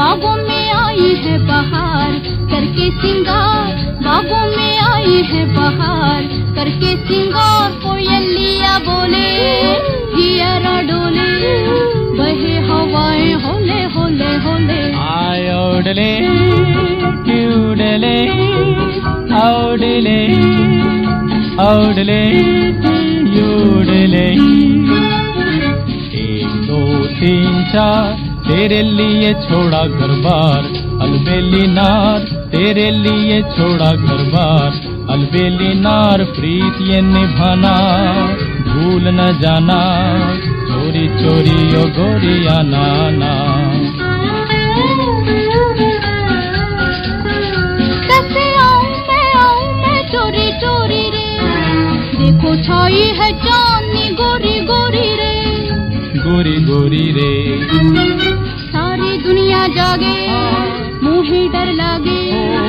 बागों में आई है बहार करके सिंगार। है बहार। करके सिंगार कोयलिया बोले हियरा डोले बहे हवाएँ होले होले होले। आय ओडले क्यूडले औडले औडले यूडले एक, दो, तीन, चार, तेरे लिए छोड़ा घर बार। अलबेली नार, तेरे लिए छोड़ा घर बार। अलबेली नार प्रीत ये निभाना भूल न जाना चोरी चोरी ओ गोरिया नाना। कैसे आऊँ मैं आऊँ मैं चोरी चोरी रे? देखो छाई है चांदनी गोरी गोरी रे। गोरी गोरी रे। सारी दुनिया जागे मुहे डर लागे।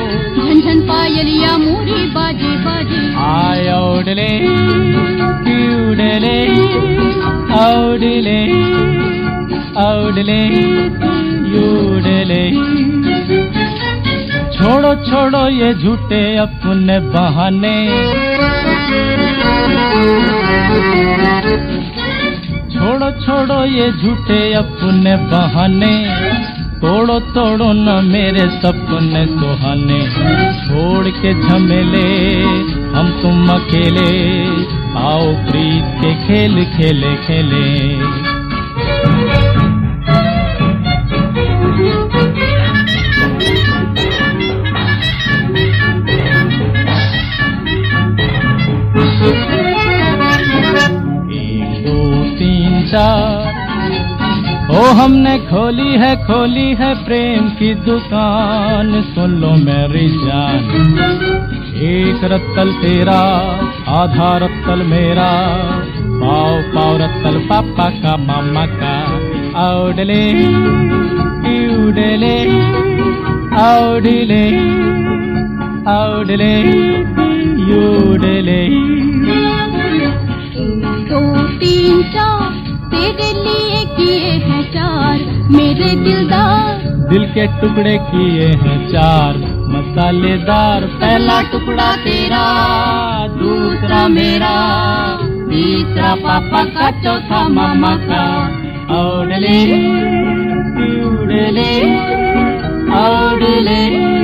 छोड़ो छोड़ो ये झूठे अपने बहाने। छोड़ो छोड़ो ये झूठे अपने बहाने। तोड़ो तोड़ो न मेरे सपने सुहाने। के झमेले, हम तुम अकेले, आओ प्रीत के खेल खेले खेले। एक, दो, तीन, चार। हमने खोली है खोली है प्रेम की दुकान। सुन लो मेरी जान। एक रत्तल तेरा, आधा रत्तल मेरा। पाव पाव रत्तल पापा का, मामा का। औडले उडले औडले औडले यूडले मेरे दिलदार। दिल के टुकड़े किए हैं चार, मसालेदार पहला टुकड़ा तेरा, दूसरा मेरा, तीसरा पापा का, चौथा मामा का। औडले औडले औडले